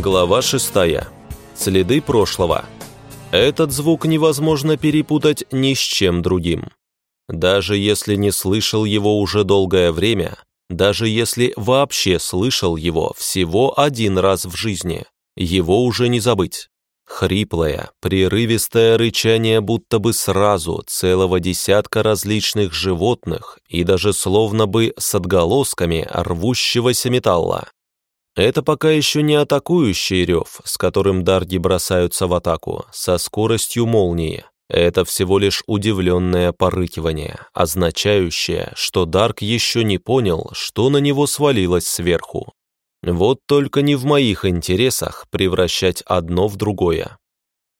Глава 6. Следы прошлого. Этот звук невозможно перепутать ни с чем другим. Даже если не слышал его уже долгое время, даже если вообще слышал его всего один раз в жизни, его уже не забыть. Хриплое, прерывистое рычание будто бы сразу целого десятка различных животных и даже словно бы с отголосками рвущегося металла. Это пока еще не атакующий рев, с которым дарги бросаются в атаку, со скоростью молнии. Это всего лишь удивленное порыкивание, означающее, что Дарк еще не понял, что на него свалилось сверху. Вот только не в моих интересах превращать одно в другое.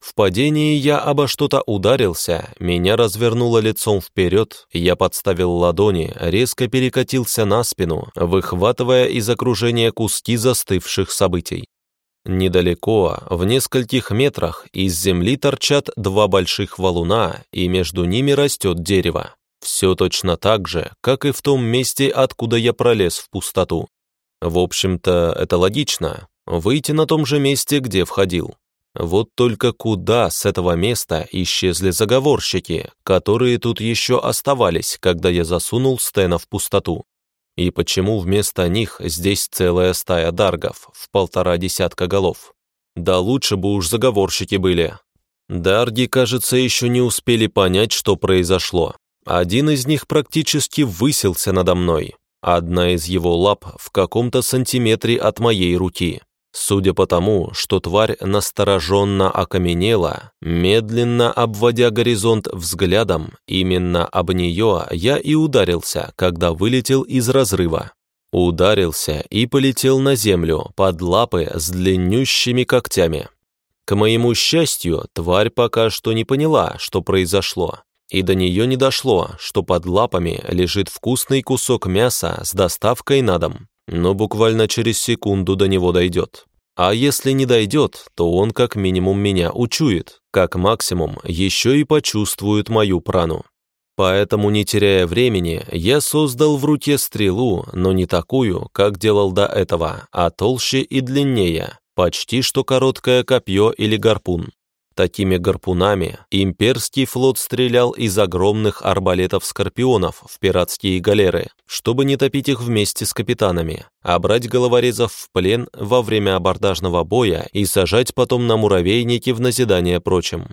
В падении я обо что-то ударился, меня развернуло лицом вперед, я подставил ладони, резко перекатился на спину, выхватывая из окружения куски застывших событий. Недалеко, в нескольких метрах, из земли торчат два больших валуна, и между ними растет дерево. Все точно так же, как и в том месте, откуда я пролез в пустоту. В общем-то, это логично. Выйти на том же месте, где входил. Вот только куда с этого места исчезли заговорщики, которые тут еще оставались, когда я засунул Стена в пустоту? И почему вместо них здесь целая стая даргов в полтора десятка голов? Да лучше бы уж заговорщики были. Дарги, кажется, еще не успели понять, что произошло. Один из них практически высился надо мной, Одна из его лап в каком-то сантиметре от моей руки. Судя по тому, что тварь настороженно окаменела, медленно обводя горизонт взглядом, именно об нее я и ударился, когда вылетел из разрыва. Ударился и полетел на землю под лапы с длиннющими когтями. К моему счастью, тварь пока что не поняла, что произошло, и до нее не дошло, что под лапами лежит вкусный кусок мяса с доставкой на дом, но буквально через секунду до него дойдет. А если не дойдет, то он как минимум меня учует, как максимум еще и почувствует мою прану. Поэтому, не теряя времени, я создал в руке стрелу, но не такую, как делал до этого, а толще и длиннее, почти что короткое копье или гарпун. Такими гарпунами имперский флот стрелял из огромных арбалетов-скорпионов в пиратские галеры, чтобы не топить их вместе с капитанами, а брать головорезов в плен во время абордажного боя и сажать потом на муравейники в назидание прочим.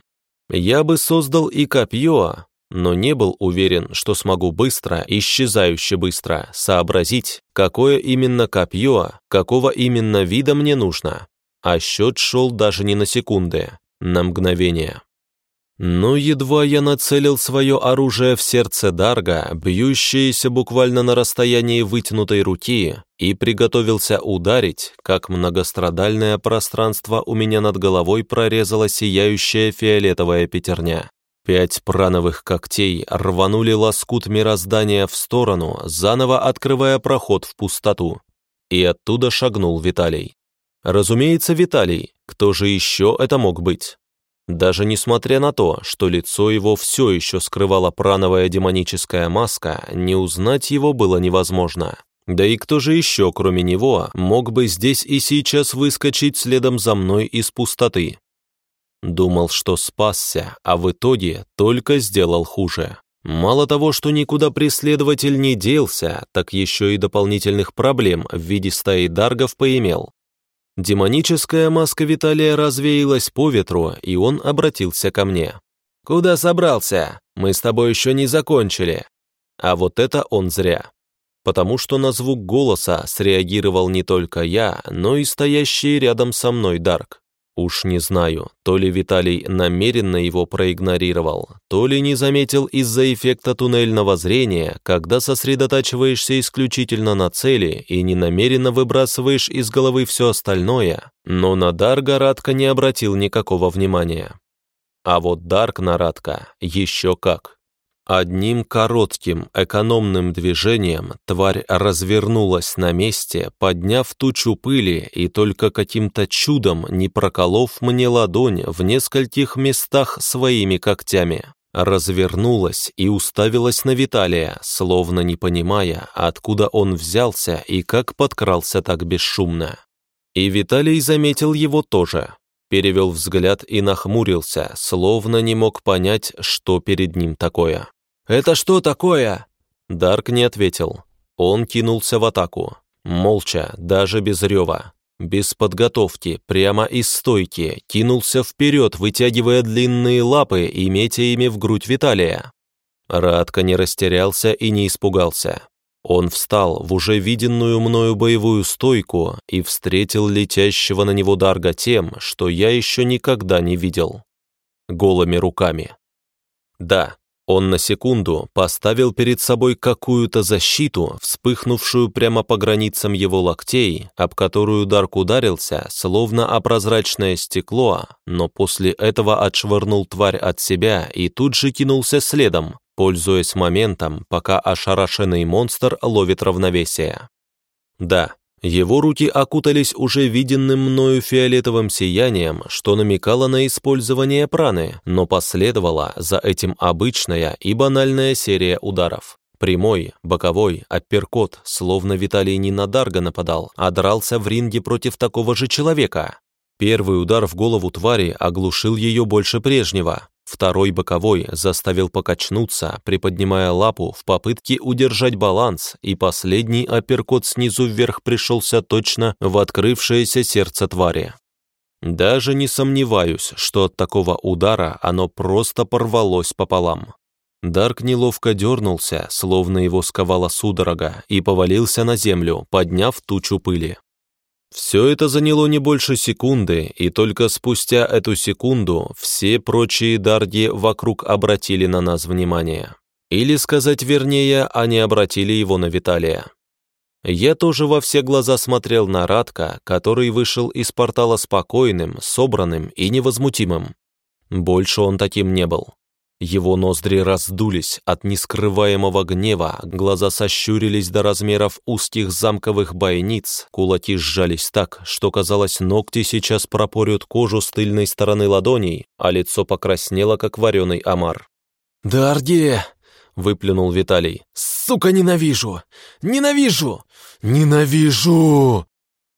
Я бы создал и копье, но не был уверен, что смогу быстро, исчезающе быстро, сообразить, какое именно копье, какого именно вида мне нужно. А счет шел даже не на секунды на мгновение. Но едва я нацелил свое оружие в сердце Дарга, бьющееся буквально на расстоянии вытянутой руки, и приготовился ударить, как многострадальное пространство у меня над головой прорезала сияющая фиолетовая пятерня. Пять прановых когтей рванули лоскут мироздания в сторону, заново открывая проход в пустоту. И оттуда шагнул Виталий. Разумеется, Виталий, кто же еще это мог быть? Даже несмотря на то, что лицо его все еще скрывала прановая демоническая маска, не узнать его было невозможно. Да и кто же еще, кроме него, мог бы здесь и сейчас выскочить следом за мной из пустоты? Думал, что спасся, а в итоге только сделал хуже. Мало того, что никуда преследователь не делся, так еще и дополнительных проблем в виде стаи даргов поимел. Демоническая маска Виталия развеялась по ветру, и он обратился ко мне. «Куда собрался? Мы с тобой еще не закончили». А вот это он зря. Потому что на звук голоса среагировал не только я, но и стоящий рядом со мной Дарк. Уж не знаю, то ли Виталий намеренно его проигнорировал, то ли не заметил из-за эффекта туннельного зрения, когда сосредотачиваешься исключительно на цели и не намеренно выбрасываешь из головы все остальное, но на Дарга Радка не обратил никакого внимания. А вот Дарк на Радка еще как. Одним коротким, экономным движением тварь развернулась на месте, подняв тучу пыли и только каким-то чудом не проколов мне ладонь в нескольких местах своими когтями. Развернулась и уставилась на Виталия, словно не понимая, откуда он взялся и как подкрался так бесшумно. И Виталий заметил его тоже. Перевел взгляд и нахмурился, словно не мог понять, что перед ним такое. «Это что такое?» Дарк не ответил. Он кинулся в атаку. Молча, даже без рева. Без подготовки, прямо из стойки, кинулся вперед, вытягивая длинные лапы и метя ими в грудь Виталия. Радко не растерялся и не испугался. Он встал в уже виденную мною боевую стойку и встретил летящего на него Дарга тем, что я еще никогда не видел. Голыми руками. Да, он на секунду поставил перед собой какую-то защиту, вспыхнувшую прямо по границам его локтей, об которую Дарк ударился, словно о прозрачное стекло, но после этого отшвырнул тварь от себя и тут же кинулся следом, пользуясь моментом, пока ошарашенный монстр ловит равновесие. Да, его руки окутались уже виденным мною фиолетовым сиянием, что намекало на использование праны, но последовала за этим обычная и банальная серия ударов. Прямой, боковой, апперкот, словно Виталий не на Дарга нападал, а дрался в ринге против такого же человека. Первый удар в голову твари оглушил ее больше прежнего, Второй боковой заставил покачнуться, приподнимая лапу в попытке удержать баланс, и последний апперкот снизу вверх пришелся точно в открывшееся сердце твари. Даже не сомневаюсь, что от такого удара оно просто порвалось пополам. Дарк неловко дернулся, словно его сковала судорога, и повалился на землю, подняв тучу пыли. Все это заняло не больше секунды, и только спустя эту секунду все прочие дарги вокруг обратили на нас внимание. Или сказать вернее, они обратили его на Виталия. Я тоже во все глаза смотрел на Радка, который вышел из портала спокойным, собранным и невозмутимым. Больше он таким не был. Его ноздри раздулись от нескрываемого гнева, глаза сощурились до размеров узких замковых бойниц, кулаки сжались так, что, казалось, ногти сейчас пропорют кожу с тыльной стороны ладоней, а лицо покраснело, как вареный омар. «Дарги!» — выплюнул Виталий. «Сука, ненавижу! Ненавижу! Ненавижу!»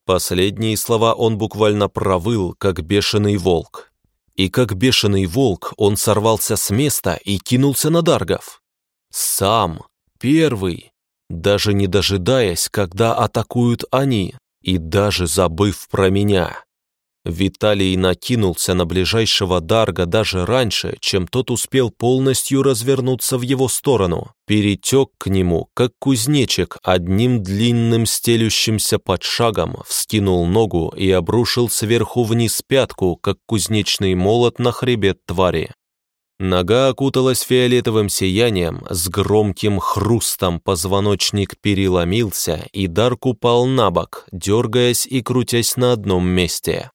Последние слова он буквально провыл, как бешеный волк и как бешеный волк он сорвался с места и кинулся на Даргов. Сам, первый, даже не дожидаясь, когда атакуют они, и даже забыв про меня. Виталий накинулся на ближайшего Дарга даже раньше, чем тот успел полностью развернуться в его сторону. Перетек к нему, как кузнечик, одним длинным стелющимся под шагом, вскинул ногу и обрушил сверху вниз пятку, как кузнечный молот на хребет твари. Нога окуталась фиолетовым сиянием, с громким хрустом позвоночник переломился, и Дарк упал на бок, дергаясь и крутясь на одном месте.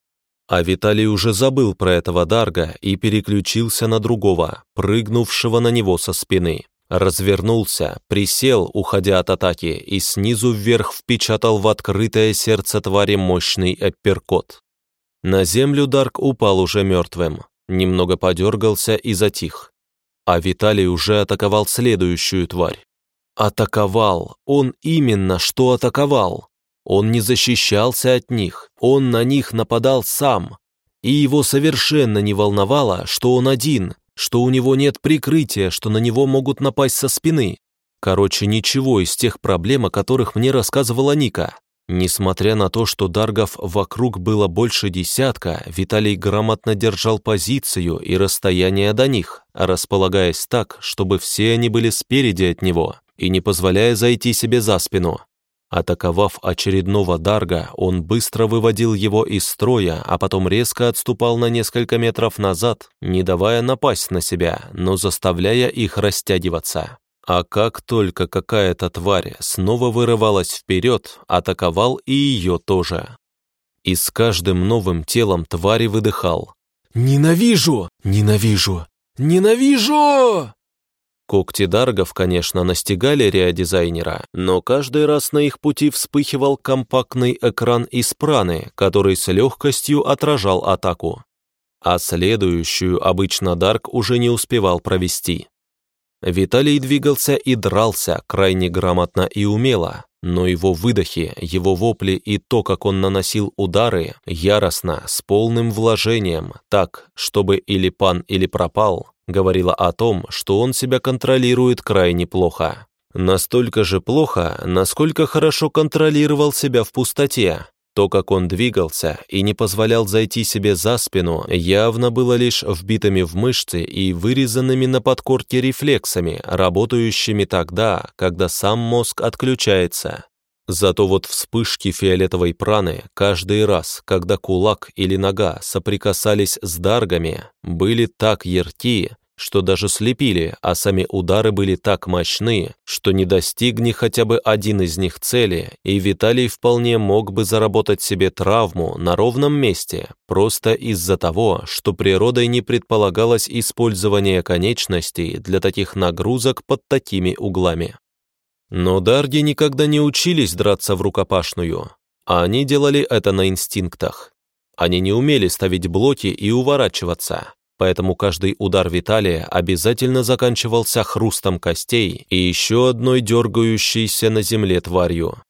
А Виталий уже забыл про этого Дарга и переключился на другого, прыгнувшего на него со спины. Развернулся, присел, уходя от атаки, и снизу вверх впечатал в открытое сердце твари мощный апперкот. На землю Дарк упал уже мертвым, немного подергался и затих. А Виталий уже атаковал следующую тварь. Атаковал, он именно что атаковал. Он не защищался от них, он на них нападал сам. И его совершенно не волновало, что он один, что у него нет прикрытия, что на него могут напасть со спины. Короче, ничего из тех проблем, о которых мне рассказывала Ника. Несмотря на то, что даргов вокруг было больше десятка, Виталий грамотно держал позицию и расстояние до них, располагаясь так, чтобы все они были спереди от него и не позволяя зайти себе за спину. Атаковав очередного Дарга, он быстро выводил его из строя, а потом резко отступал на несколько метров назад, не давая напасть на себя, но заставляя их растягиваться. А как только какая-то тварь снова вырывалась вперед, атаковал и ее тоже. И с каждым новым телом твари выдыхал. «Ненавижу! Ненавижу! Ненавижу!» Когти даргов, конечно, настигали реодизайнера, но каждый раз на их пути вспыхивал компактный экран из праны, который с легкостью отражал атаку. А следующую обычно Дарк уже не успевал провести. Виталий двигался и дрался крайне грамотно и умело, но его выдохи, его вопли и то, как он наносил удары, яростно, с полным вложением, так, чтобы или пан, или пропал, говорило о том, что он себя контролирует крайне плохо. Настолько же плохо, насколько хорошо контролировал себя в пустоте, то, как он двигался и не позволял зайти себе за спину, явно было лишь вбитыми в мышцы и вырезанными на подкорке рефлексами, работающими тогда, когда сам мозг отключается. Зато вот вспышки фиолетовой праны каждый раз, когда кулак или нога соприкасались с даргами, были так ярки, что даже слепили, а сами удары были так мощны, что не достигни хотя бы один из них цели, и Виталий вполне мог бы заработать себе травму на ровном месте, просто из-за того, что природой не предполагалось использование конечностей для таких нагрузок под такими углами. Но дарги никогда не учились драться в рукопашную, а они делали это на инстинктах. Они не умели ставить блоки и уворачиваться, поэтому каждый удар Виталия обязательно заканчивался хрустом костей и еще одной дергающейся на земле тварью.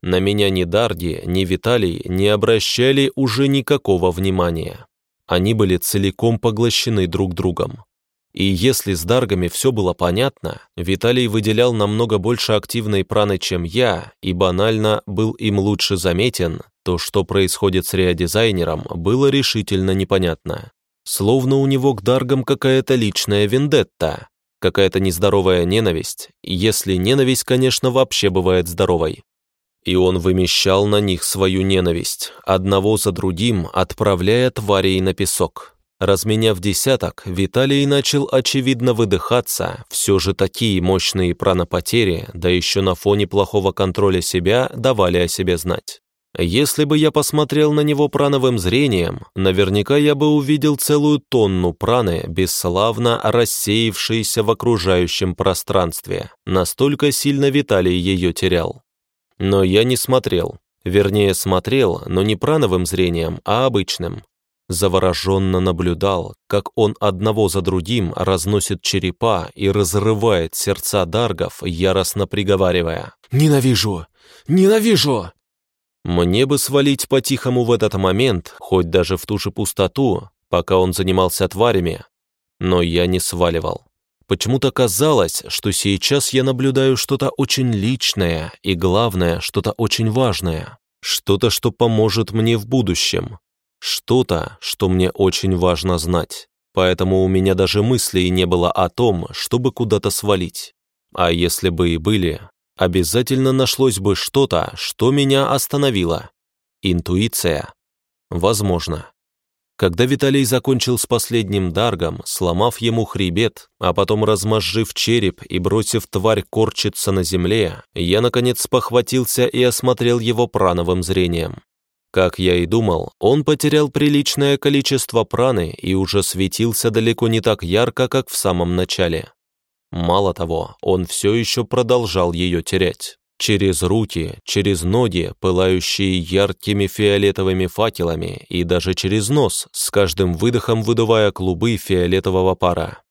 На меня ни Дарди, ни Виталий не обращали уже никакого внимания. Они были целиком поглощены друг другом. И если с Даргами все было понятно, Виталий выделял намного больше активной праны, чем я, и банально был им лучше заметен, то, что происходит с реодизайнером, было решительно непонятно. Словно у него к Даргам какая-то личная вендетта, какая-то нездоровая ненависть, если ненависть, конечно, вообще бывает здоровой. И он вымещал на них свою ненависть, одного за другим отправляя тварей на песок. Разменяв десяток, Виталий начал очевидно выдыхаться, все же такие мощные пранопотери, да еще на фоне плохого контроля себя, давали о себе знать. Если бы я посмотрел на него прановым зрением, наверняка я бы увидел целую тонну праны, бесславно рассеявшейся в окружающем пространстве. Настолько сильно Виталий ее терял. Но я не смотрел. Вернее, смотрел, но не прановым зрением, а обычным. Завороженно наблюдал, как он одного за другим разносит черепа и разрывает сердца даргов, яростно приговаривая «Ненавижу! Ненавижу!» Мне бы свалить по-тихому в этот момент, хоть даже в ту же пустоту, пока он занимался тварями, но я не сваливал. Почему-то казалось, что сейчас я наблюдаю что-то очень личное и, главное, что-то очень важное. Что-то, что поможет мне в будущем. Что-то, что мне очень важно знать. Поэтому у меня даже мыслей не было о том, чтобы куда-то свалить. А если бы и были, обязательно нашлось бы что-то, что меня остановило. Интуиция. Возможно. Когда Виталий закончил с последним даргом, сломав ему хребет, а потом размозжив череп и бросив тварь корчиться на земле, я, наконец, похватился и осмотрел его прановым зрением. Как я и думал, он потерял приличное количество праны и уже светился далеко не так ярко, как в самом начале. Мало того, он все еще продолжал ее терять. Через руки, через ноги, пылающие яркими фиолетовыми факелами, и даже через нос, с каждым выдохом выдувая клубы фиолетового пара.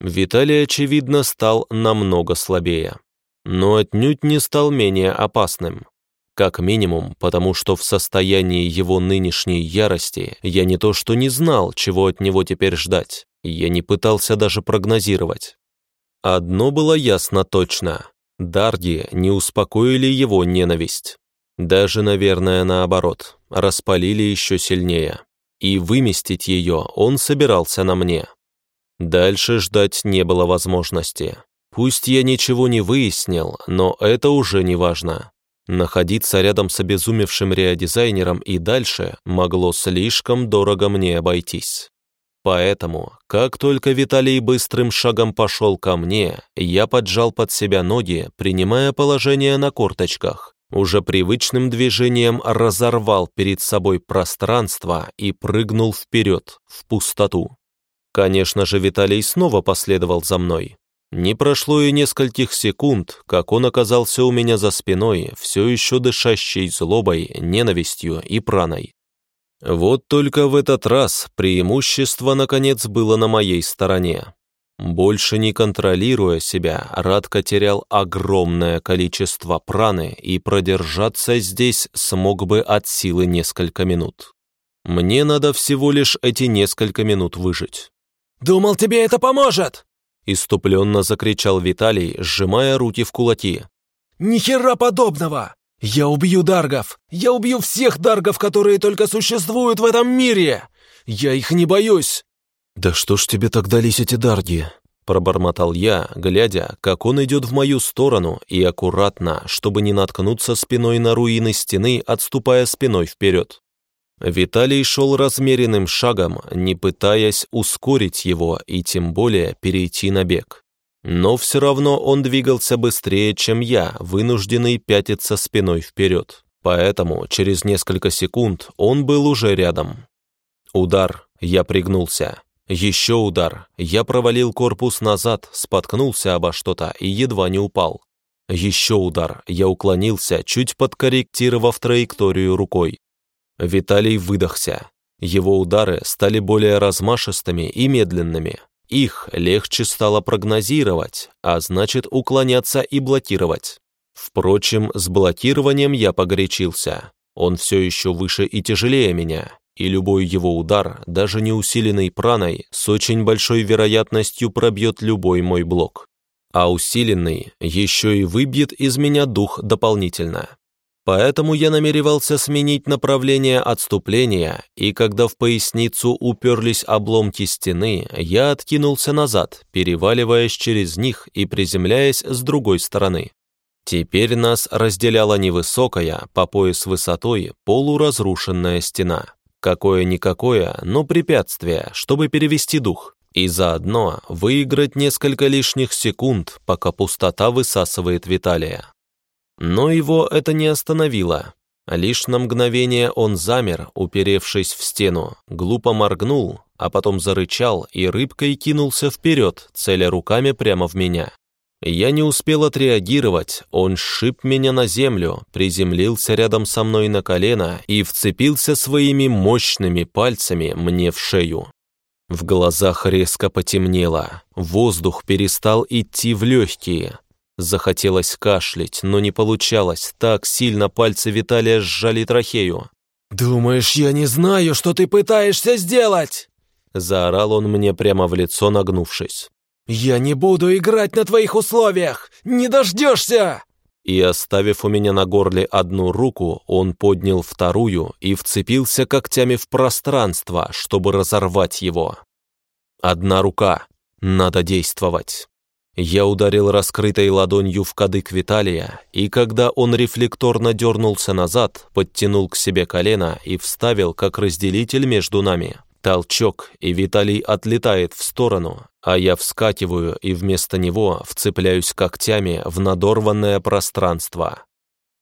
Виталий, очевидно, стал намного слабее. Но отнюдь не стал менее опасным. Как минимум, потому что в состоянии его нынешней ярости я не то что не знал, чего от него теперь ждать, я не пытался даже прогнозировать. Одно было ясно точно. Дарги не успокоили его ненависть. Даже, наверное, наоборот, распалили еще сильнее. И выместить ее он собирался на мне. Дальше ждать не было возможности. Пусть я ничего не выяснил, но это уже не важно. Находиться рядом с обезумевшим реодизайнером и дальше могло слишком дорого мне обойтись. Поэтому, как только Виталий быстрым шагом пошел ко мне, я поджал под себя ноги, принимая положение на корточках. Уже привычным движением разорвал перед собой пространство и прыгнул вперед, в пустоту. Конечно же, Виталий снова последовал за мной. Не прошло и нескольких секунд, как он оказался у меня за спиной, все еще дышащий злобой, ненавистью и праной. Вот только в этот раз преимущество, наконец, было на моей стороне. Больше не контролируя себя, Радка терял огромное количество праны и продержаться здесь смог бы от силы несколько минут. Мне надо всего лишь эти несколько минут выжить. «Думал, тебе это поможет!» Иступленно закричал Виталий, сжимая руки в кулаки. «Ни хера подобного! Я убью даргов! Я убью всех даргов, которые только существуют в этом мире! Я их не боюсь!» «Да что ж тебе так дались эти дарги?» Пробормотал я, глядя, как он идет в мою сторону и аккуратно, чтобы не наткнуться спиной на руины стены, отступая спиной вперед. Виталий шел размеренным шагом, не пытаясь ускорить его и тем более перейти на бег. Но все равно он двигался быстрее, чем я, вынужденный пятиться спиной вперед. Поэтому через несколько секунд он был уже рядом. Удар, я пригнулся. Еще удар, я провалил корпус назад, споткнулся обо что-то и едва не упал. Еще удар, я уклонился, чуть подкорректировав траекторию рукой. Виталий выдохся. Его удары стали более размашистыми и медленными. Их легче стало прогнозировать, а значит уклоняться и блокировать. Впрочем, с блокированием я погорячился. Он все еще выше и тяжелее меня, и любой его удар, даже не усиленный праной, с очень большой вероятностью пробьет любой мой блок. А усиленный еще и выбьет из меня дух дополнительно. Поэтому я намеревался сменить направление отступления, и когда в поясницу уперлись обломки стены, я откинулся назад, переваливаясь через них и приземляясь с другой стороны. Теперь нас разделяла невысокая, по пояс высотой, полуразрушенная стена. Какое-никакое, но препятствие, чтобы перевести дух, и заодно выиграть несколько лишних секунд, пока пустота высасывает Виталия. Но его это не остановило. Лишь на мгновение он замер, уперевшись в стену, глупо моргнул, а потом зарычал и рыбкой кинулся вперед, целя руками прямо в меня. Я не успел отреагировать, он сшиб меня на землю, приземлился рядом со мной на колено и вцепился своими мощными пальцами мне в шею. В глазах резко потемнело, воздух перестал идти в легкие, Захотелось кашлять, но не получалось, так сильно пальцы Виталия сжали трахею. «Думаешь, я не знаю, что ты пытаешься сделать?» Заорал он мне прямо в лицо, нагнувшись. «Я не буду играть на твоих условиях! Не дождешься!» И, оставив у меня на горле одну руку, он поднял вторую и вцепился когтями в пространство, чтобы разорвать его. Одна рука. Надо действовать. Я ударил раскрытой ладонью в кадык Виталия, и когда он рефлекторно дернулся назад, подтянул к себе колено и вставил как разделитель между нами. Толчок, и Виталий отлетает в сторону, а я вскакиваю и вместо него вцепляюсь когтями в надорванное пространство.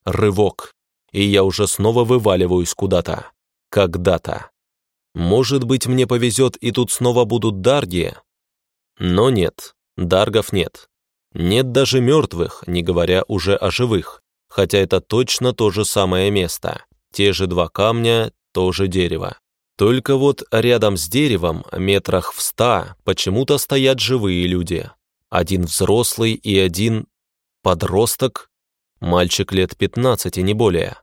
Рывок, и я уже снова вываливаюсь куда-то. Когда-то. Может быть, мне повезет, и тут снова будут дарги? Но нет. Даргов нет. Нет даже мертвых, не говоря уже о живых, хотя это точно то же самое место. Те же два камня, то же дерево. Только вот рядом с деревом, метрах в ста, почему-то стоят живые люди. Один взрослый и один подросток, мальчик лет 15, не более.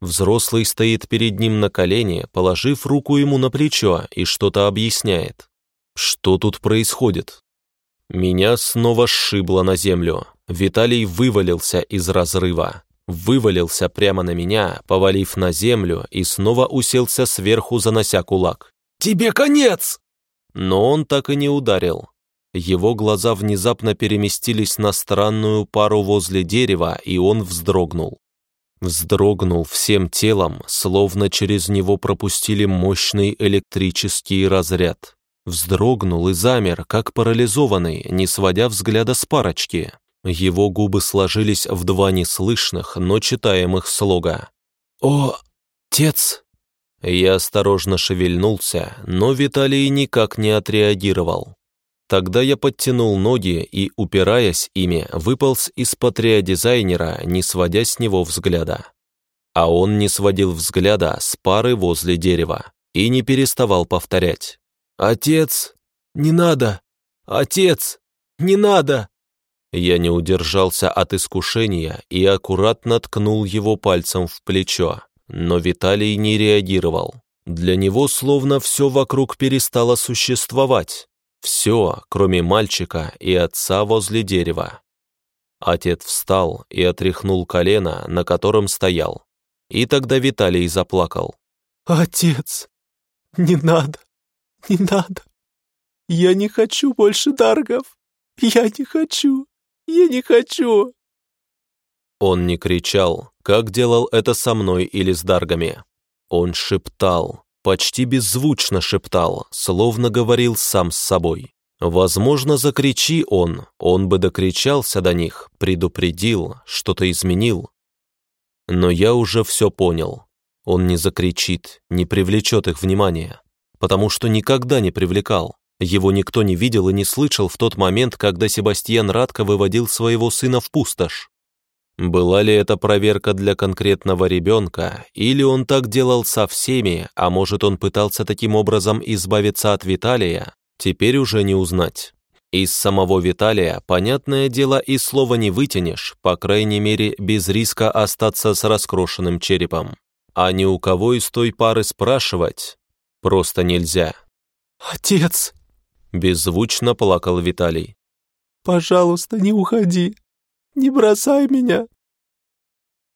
Взрослый стоит перед ним на колени, положив руку ему на плечо и что-то объясняет. Что тут происходит? Меня снова сшибло на землю. Виталий вывалился из разрыва. Вывалился прямо на меня, повалив на землю и снова уселся сверху, занося кулак. «Тебе конец!» Но он так и не ударил. Его глаза внезапно переместились на странную пару возле дерева, и он вздрогнул. Вздрогнул всем телом, словно через него пропустили мощный электрический разряд. Вздрогнул и замер, как парализованный, не сводя взгляда с парочки. Его губы сложились в два неслышных, но читаемых слога. «О, отец!» Я осторожно шевельнулся, но Виталий никак не отреагировал. Тогда я подтянул ноги и, упираясь ими, выполз из-под дизайнера, не сводя с него взгляда. А он не сводил взгляда с пары возле дерева и не переставал повторять. «Отец! Не надо! Отец!» не надо!» Я не удержался от искушения и аккуратно ткнул его пальцем в плечо, но Виталий не реагировал. Для него словно все вокруг перестало существовать. Все, кроме мальчика и отца возле дерева. Отец встал и отряхнул колено, на котором стоял. И тогда Виталий заплакал. «Отец, не надо, не надо. Я не хочу больше даргов. Я не хочу, я не хочу». Он не кричал, как делал это со мной или с даргами. Он шептал, почти беззвучно шептал, словно говорил сам с собой. Возможно, закричи он, он бы докричался до них, предупредил, что-то изменил. Но я уже все понял. Он не закричит, не привлечет их внимания, потому что никогда не привлекал. Его никто не видел и не слышал в тот момент, когда Себастьян Радко выводил своего сына в пустошь. Была ли это проверка для конкретного ребенка, или он так делал со всеми, а может он пытался таким образом избавиться от Виталия, теперь уже не узнать. Из самого Виталия, понятное дело, и слова не вытянешь, по крайней мере, без риска остаться с раскрошенным черепом а ни у кого из той пары спрашивать просто нельзя. «Отец!» — беззвучно плакал Виталий. «Пожалуйста, не уходи! Не бросай меня!»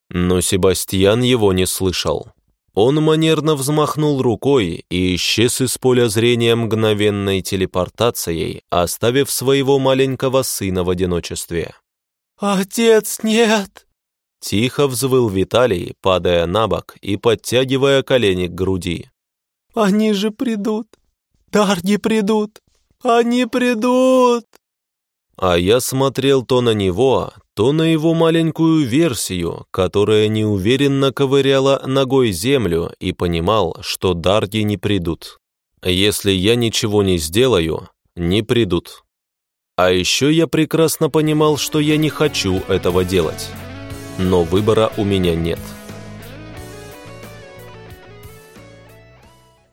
Но Себастьян его не слышал. Он манерно взмахнул рукой и исчез из поля зрения мгновенной телепортацией, оставив своего маленького сына в одиночестве. «Отец, нет!» Тихо взвыл Виталий, падая на бок и подтягивая колени к груди. «Они же придут! Дарги придут! Они придут!» А я смотрел то на него, то на его маленькую версию, которая неуверенно ковыряла ногой землю и понимал, что дарги не придут. Если я ничего не сделаю, не придут. А еще я прекрасно понимал, что я не хочу этого делать но выбора у меня нет.